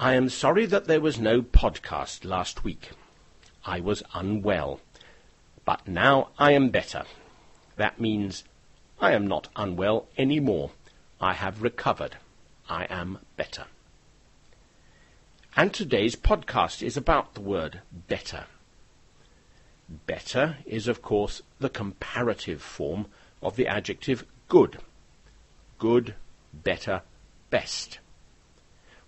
I am sorry that there was no podcast last week. I was unwell. But now I am better. That means I am not unwell any more. I have recovered. I am better. And today's podcast is about the word better. Better is, of course, the comparative form of the adjective good. Good, better, best.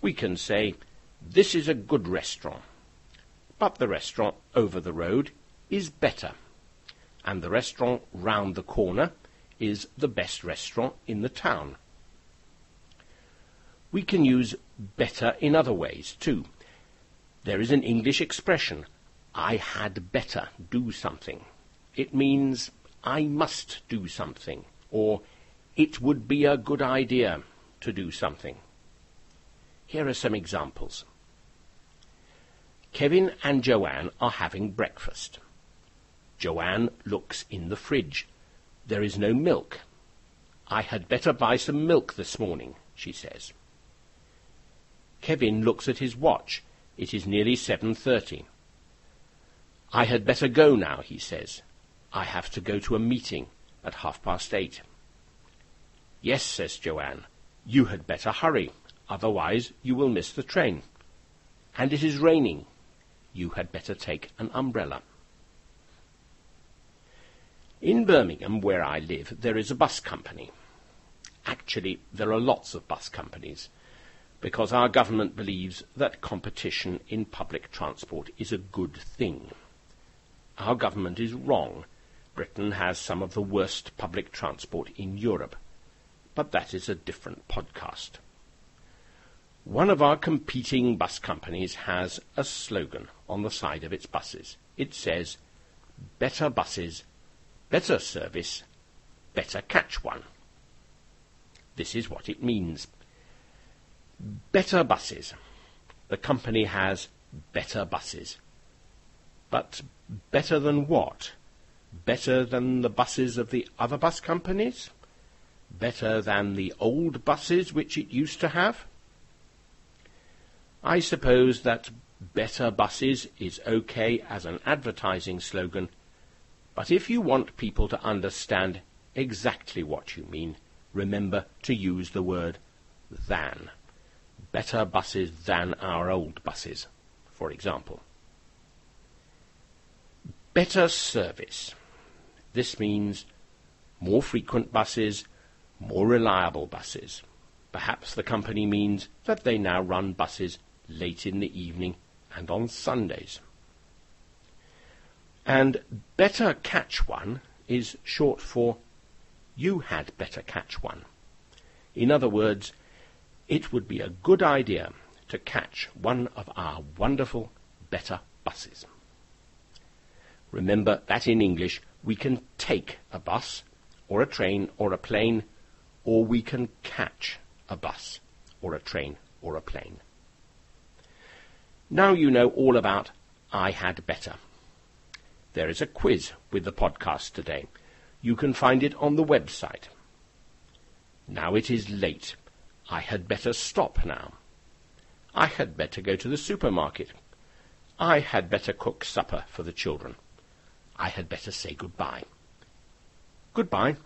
We can say, this is a good restaurant, but the restaurant over the road is better, and the restaurant round the corner is the best restaurant in the town. We can use better in other ways too. There is an English expression, I had better do something. It means I must do something, or it would be a good idea to do something. Here are some examples. Kevin and Joanne are having breakfast. Joanne looks in the fridge. There is no milk. I had better buy some milk this morning, she says. Kevin looks at his watch. It is nearly 7.30. I had better go now, he says. I have to go to a meeting at half past eight. Yes, says Joanne, you had better hurry, otherwise you will miss the train. And it is raining. You had better take an umbrella. In Birmingham, where I live, there is a bus company. Actually, there are lots of bus companies because our government believes that competition in public transport is a good thing. Our government is wrong. Britain has some of the worst public transport in Europe. But that is a different podcast. One of our competing bus companies has a slogan on the side of its buses. It says, Better buses, better service, better catch one. This is what it means. Better buses. The company has better buses. But better than what? Better than the buses of the other bus companies? Better than the old buses which it used to have? I suppose that better buses is okay as an advertising slogan, but if you want people to understand exactly what you mean, remember to use the word than better buses than our old buses, for example. Better service. This means more frequent buses, more reliable buses. Perhaps the company means that they now run buses late in the evening and on Sundays. And better catch one is short for you had better catch one. In other words, it would be a good idea to catch one of our wonderful better buses. Remember that in English we can take a bus, or a train, or a plane, or we can catch a bus, or a train, or a plane. Now you know all about I Had Better. There is a quiz with the podcast today. You can find it on the website. Now it is late. I had better stop now. I had better go to the supermarket. I had better cook supper for the children. I had better say goodbye. Goodbye.